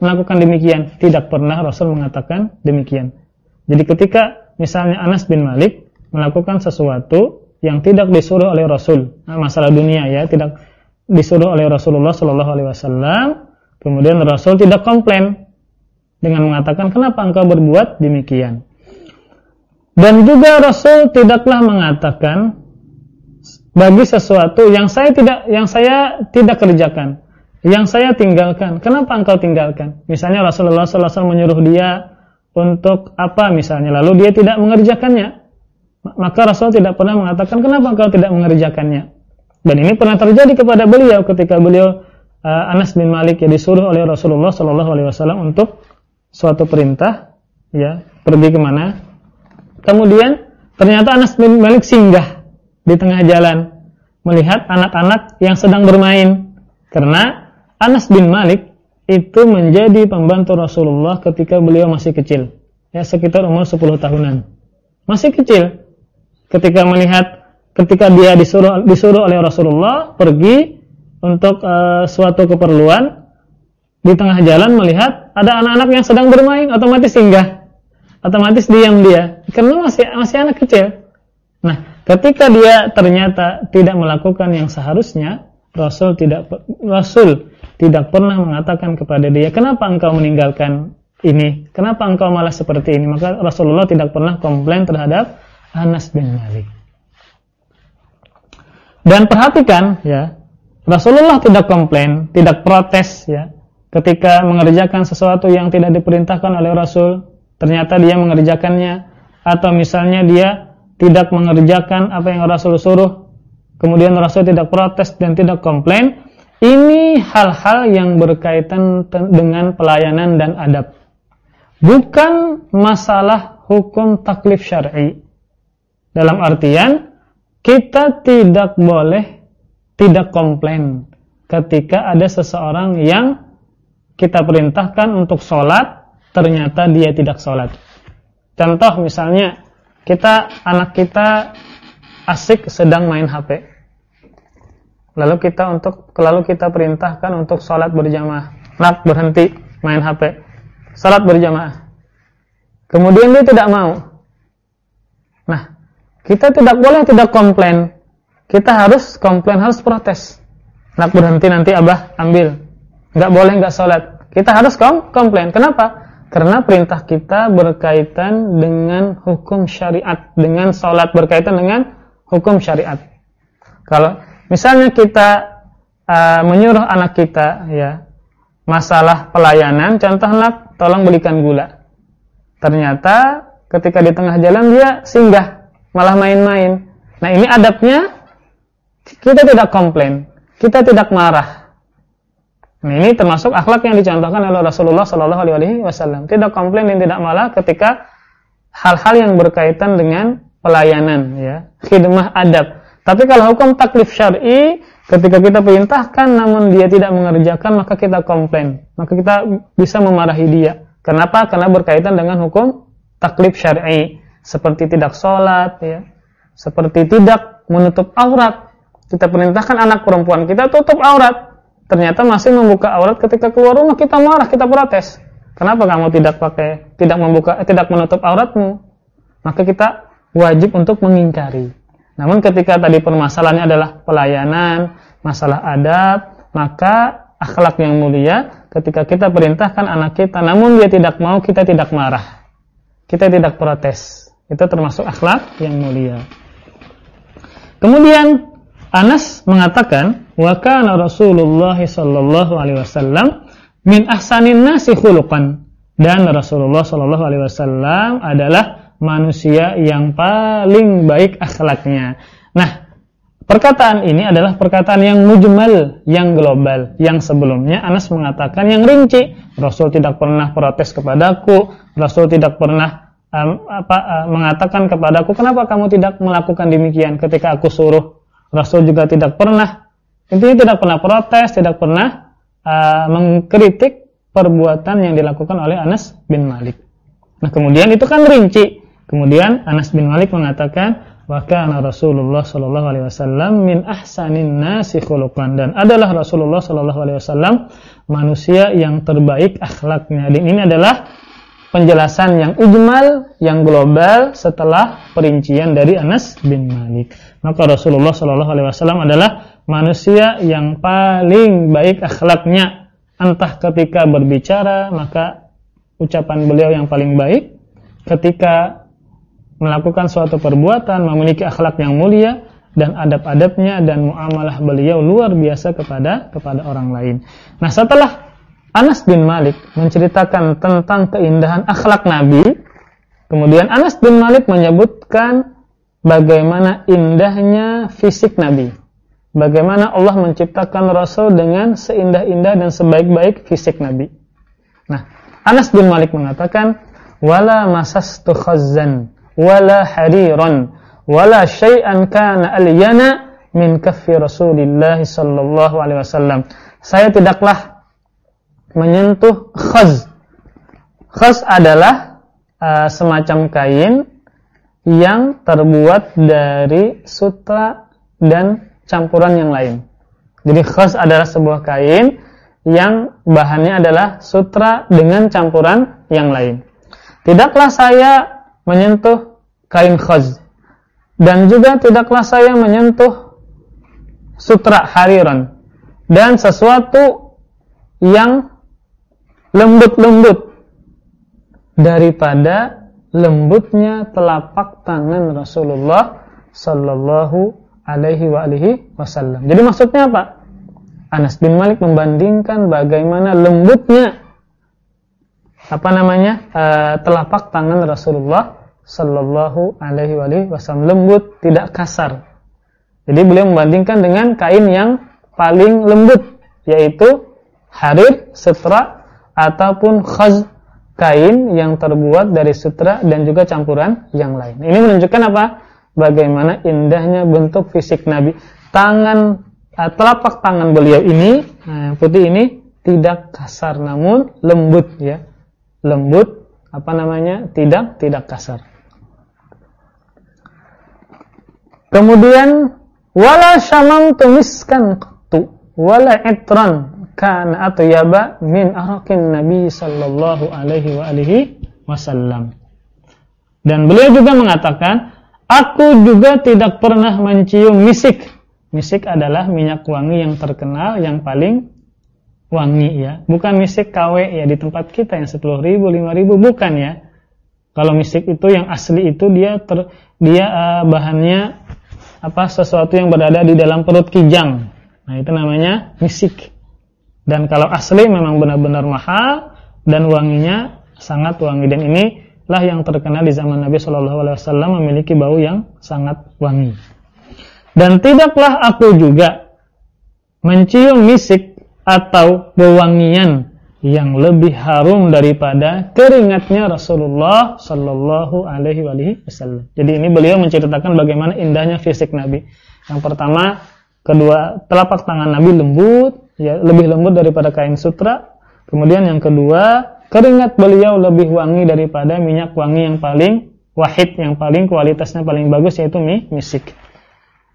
melakukan demikian? Tidak pernah Rasul mengatakan demikian. Jadi ketika misalnya Anas bin Malik melakukan sesuatu yang tidak disuruh oleh Rasul, nah, masalah dunia ya, tidak disuruh oleh Rasulullah Shallallahu Alaihi Wasallam, kemudian Rasul tidak komplain dengan mengatakan kenapa engkau berbuat demikian. Dan juga Rasul tidaklah mengatakan bagi sesuatu yang saya tidak yang saya tidak kerjakan, yang saya tinggalkan. Kenapa engkau tinggalkan? Misalnya Rasulullah SAW menyuruh dia untuk apa misalnya, lalu dia tidak mengerjakannya. Maka Rasul tidak pernah mengatakan kenapa engkau tidak mengerjakannya. Dan ini pernah terjadi kepada beliau ketika beliau uh, Anas bin Malik ya disuruh oleh Rasulullah SAW untuk suatu perintah ya pergi ke mana. Kemudian ternyata Anas bin Malik singgah di tengah jalan melihat anak-anak yang sedang bermain karena Anas bin Malik itu menjadi pembantu Rasulullah ketika beliau masih kecil ya sekitar umur 10 tahunan masih kecil ketika melihat ketika dia disuruh disuruh oleh Rasulullah pergi untuk uh, suatu keperluan di tengah jalan melihat ada anak-anak yang sedang bermain otomatis singgah otomatis diam dia karena masih masih anak kecil nah Ketika dia ternyata tidak melakukan yang seharusnya, Rasul tidak Rasul tidak pernah mengatakan kepada dia, "Kenapa engkau meninggalkan ini? Kenapa engkau malah seperti ini?" Maka Rasulullah tidak pernah komplain terhadap Anas bin Malik. Dan perhatikan ya, Rasulullah tidak komplain, tidak protes ya, ketika mengerjakan sesuatu yang tidak diperintahkan oleh Rasul, ternyata dia mengerjakannya atau misalnya dia tidak mengerjakan apa yang Rasul suruh, kemudian Rasul tidak protes dan tidak komplain, ini hal-hal yang berkaitan dengan pelayanan dan adab. Bukan masalah hukum taklif syar'i. Dalam artian, kita tidak boleh tidak komplain ketika ada seseorang yang kita perintahkan untuk sholat, ternyata dia tidak sholat. Contoh misalnya, kita anak kita asik sedang main HP. Lalu kita untuk lalu kita perintahkan untuk sholat berjamaah. Nak berhenti main HP. Sholat berjamaah. Kemudian dia tidak mau. Nah, kita tidak boleh tidak komplain. Kita harus komplain, harus protes. Nak berhenti nanti abah ambil. Nggak boleh nggak sholat. Kita harus kom komplain. Kenapa? Karena perintah kita berkaitan dengan hukum syariat, dengan sholat berkaitan dengan hukum syariat. Kalau misalnya kita uh, menyuruh anak kita, ya masalah pelayanan, contoh anak, tolong belikan gula. Ternyata ketika di tengah jalan dia singgah, malah main-main. Nah, ini adabnya kita tidak komplain, kita tidak marah. Nah, ini termasuk akhlak yang dicontohkan oleh Rasulullah Shallallahu alaihi wasallam. Tidak komplain dan tidak marah ketika hal-hal yang berkaitan dengan pelayanan ya, khidmah adab. Tapi kalau hukum taklif syar'i ketika kita perintahkan namun dia tidak mengerjakan maka kita komplain. Maka kita bisa memarahi dia. Kenapa? Karena berkaitan dengan hukum taklif syar'i seperti tidak sholat ya, seperti tidak menutup aurat. Kita perintahkan anak perempuan kita tutup aurat. Ternyata masih membuka aurat ketika keluar rumah kita marah, kita protes. Kenapa kamu tidak pakai tidak membuka eh, tidak menutup auratmu? Maka kita wajib untuk mengingkari. Namun ketika tadi permasalahannya adalah pelayanan, masalah adab, maka akhlak yang mulia ketika kita perintahkan anak kita namun dia tidak mau kita tidak marah kita tidak protes itu termasuk akhlak yang mulia kemudian Anas mengatakan wa kana Rasulullah sallallahu alaihi wasallam min ahsanin nasi khuluqan dan Rasulullah sallallahu alaihi wasallam adalah manusia yang paling baik akhlaknya nah Perkataan ini adalah perkataan yang mujmal, yang global. Yang sebelumnya Anas mengatakan yang rinci. Rasul tidak pernah protes kepadaku, Rasul tidak pernah um, apa uh, mengatakan kepadaku, "Kenapa kamu tidak melakukan demikian ketika aku suruh?" Rasul juga tidak pernah intinya tidak pernah protes, tidak pernah uh, mengkritik perbuatan yang dilakukan oleh Anas bin Malik. Nah, kemudian itu kan rinci. Kemudian Anas bin Malik mengatakan, wa Rasulullah sallallahu alaihi wasallam min ahsanin nasi khuluqan dan adalah Rasulullah sallallahu alaihi wasallam manusia yang terbaik akhlaknya. Dan ini adalah penjelasan yang ujmal, yang global setelah perincian dari Anas bin Malik. Maka Rasulullah sallallahu alaihi wasallam adalah manusia yang paling baik akhlaknya. Entah ketika berbicara, maka ucapan beliau yang paling baik. Ketika melakukan suatu perbuatan, memiliki akhlak yang mulia dan adab-adabnya dan muamalah beliau luar biasa kepada kepada orang lain. Nah, setelah Anas bin Malik menceritakan tentang keindahan akhlak Nabi, kemudian Anas bin Malik menyebutkan bagaimana indahnya fisik Nabi. Bagaimana Allah menciptakan Rasul dengan seindah-indah dan sebaik-baik fisik Nabi. Nah, Anas bin Malik mengatakan, "Wala masastu khazzan wala hariran wala syai'an kana alyana min kaffi Rasulillah sallallahu alaihi wasallam. Saya tidaklah menyentuh khaz. Khaz adalah uh, semacam kain yang terbuat dari sutra dan campuran yang lain. Jadi khaz adalah sebuah kain yang bahannya adalah sutra dengan campuran yang lain. Tidaklah saya menyentuh kain khaz dan juga tidaklah saya menyentuh sutra hariran dan sesuatu yang lembut-lembut daripada lembutnya telapak tangan Rasulullah sallallahu alaihi wa alihi wasallam. Jadi maksudnya apa? Anas bin Malik membandingkan bagaimana lembutnya apa namanya? Uh, telapak tangan Rasulullah Sallallahu Alaihi Wasallam lembut, tidak kasar. Jadi beliau membandingkan dengan kain yang paling lembut, yaitu harir, sutra, ataupun khaz, kain yang terbuat dari sutra dan juga campuran yang lain. Ini menunjukkan apa? Bagaimana indahnya bentuk fisik Nabi. Tangan, eh, telapak tangan beliau ini, nah, putih ini, tidak kasar namun lembut ya. Lembut, apa namanya? Tidak, tidak kasar. Kemudian wala syamam tumiskan qattu wala itran kana atyaba min araqin nabi sallallahu alaihi wa alihi wasallam. Dan beliau juga mengatakan, aku juga tidak pernah mencium misik. Misik adalah minyak wangi yang terkenal yang paling wangi ya. Bukan misik KW ya di tempat kita yang 10 ribu, 5 ribu, bukan ya. Kalau misik itu yang asli itu dia ter, dia uh, bahannya apa sesuatu yang berada di dalam perut kijang. Nah, itu namanya misik. Dan kalau asli memang benar-benar mahal dan wanginya sangat wangi dan ini lah yang terkenal di zaman Nabi Shallallahu Alaihi Wasallam memiliki bau yang sangat wangi. Dan tidaklah aku juga mencium misik atau wewangian yang lebih harum daripada keringatnya Rasulullah Shallallahu Alaihi Wasallam. Jadi ini beliau menceritakan bagaimana indahnya fisik Nabi. Yang pertama, kedua telapak tangan Nabi lembut, ya lebih lembut daripada kain sutra. Kemudian yang kedua, keringat beliau lebih wangi daripada minyak wangi yang paling wahid, yang paling kualitasnya paling bagus yaitu misik.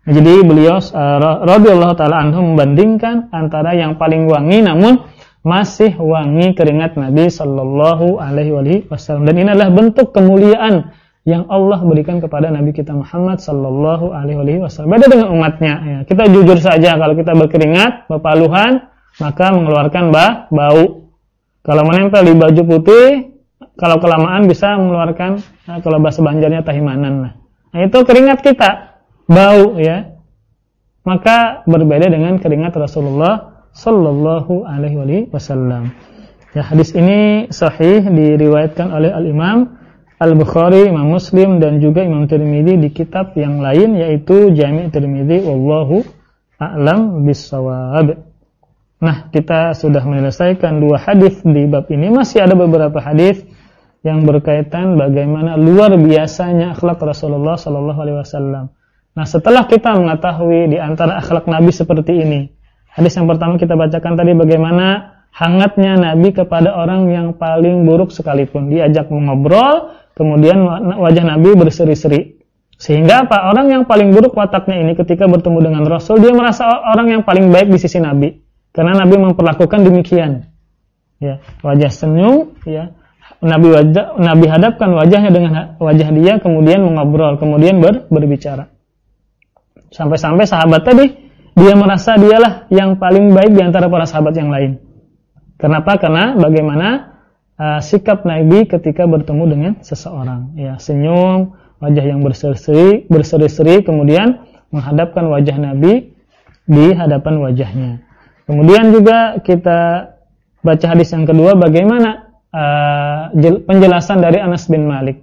Nah, jadi beliau uh, radhiyallahu taala anhu membandingkan antara yang paling wangi namun masih wangi keringat Nabi sallallahu alaihi wasallam dan ini adalah bentuk kemuliaan yang Allah berikan kepada Nabi kita Muhammad sallallahu alaihi wasallam. Beda dengan umatnya ya. Kita jujur saja kalau kita berkeringat, berpaluhan, maka mengeluarkan bah, bau kalau menempel di baju putih, kalau kelamaan bisa mengeluarkan nah, kalau bahasa Banjarnya tahimanan. Nah, itu keringat kita bau ya. Maka berbeda dengan keringat Rasulullah sallallahu alaihi wasallam. Ya, hadis ini sahih diriwayatkan oleh Al-Imam Al-Bukhari, Imam Muslim dan juga Imam Tirmidzi di kitab yang lain yaitu Jami' Tirmidzi wallahu a'lam bissawab. Nah, kita sudah menyelesaikan dua hadis di bab ini. Masih ada beberapa hadis yang berkaitan bagaimana luar biasanya akhlak Rasulullah Sallallahu Alaihi Wasallam. Nah, setelah kita mengetahui di antara akhlak Nabi seperti ini, hadis yang pertama kita bacakan tadi bagaimana hangatnya Nabi kepada orang yang paling buruk sekalipun. Diajak mengobrol, kemudian wajah Nabi berseri-seri. Sehingga apa? Orang yang paling buruk wataknya ini ketika bertemu dengan Rasul, dia merasa orang yang paling baik di sisi Nabi. Karena Nabi memperlakukan demikian. Ya, wajah senyum, ya. Nabi wajah, Nabi hadapkan wajahnya dengan wajah dia, kemudian mengobrol, kemudian ber, berbicara. Sampai-sampai sahabat tadi dia merasa dialah yang paling baik di antara para sahabat yang lain. Kenapa? Karena bagaimana uh, sikap Nabi ketika bertemu dengan seseorang, ya, senyum, wajah yang berseri-seri, berseri-seri, kemudian menghadapkan wajah Nabi di hadapan wajahnya. Kemudian juga kita baca hadis yang kedua bagaimana uh, penjelasan dari Anas bin Malik.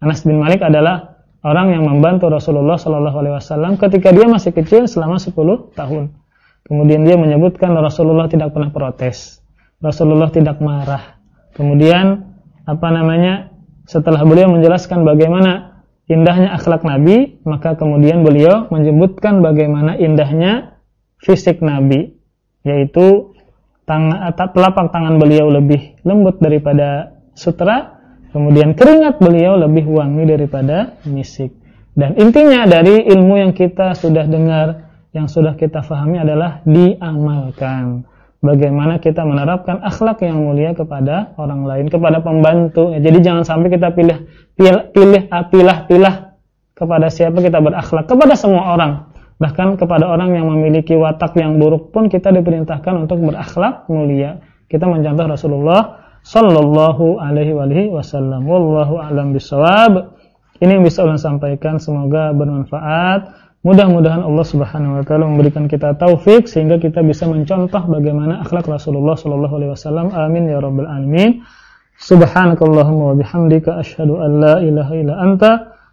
Anas bin Malik adalah orang yang membantu Rasulullah Shallallahu Alaihi Wasallam ketika dia masih kecil selama 10 tahun. Kemudian dia menyebutkan Rasulullah tidak pernah protes, Rasulullah tidak marah. Kemudian apa namanya? Setelah beliau menjelaskan bagaimana indahnya akhlak Nabi, maka kemudian beliau menyebutkan bagaimana indahnya fisik Nabi yaitu tangan telapak tangan beliau lebih lembut daripada sutra, kemudian keringat beliau lebih wangi daripada misik. Dan intinya dari ilmu yang kita sudah dengar, yang sudah kita fahami adalah diamalkan. Bagaimana kita menerapkan akhlak yang mulia kepada orang lain, kepada pembantu. Jadi jangan sampai kita pilih pilih pilih pilih, pilih kepada siapa kita berakhlak kepada semua orang Bahkan kepada orang yang memiliki watak yang buruk pun kita diperintahkan untuk berakhlak mulia. Kita mencontoh Rasulullah sallallahu alaihi wasallam. Wallahu a'lam bishawab. Ini yang bisa Allah sampaikan semoga bermanfaat. Mudah-mudahan Allah Subhanahu wa taala memberikan kita taufik sehingga kita bisa mencontoh bagaimana akhlak Rasulullah sallallahu alaihi wasallam. Amin ya rabbal alamin. Subhanakallahumma wa bihamdika asyhadu an la ilaha illa anta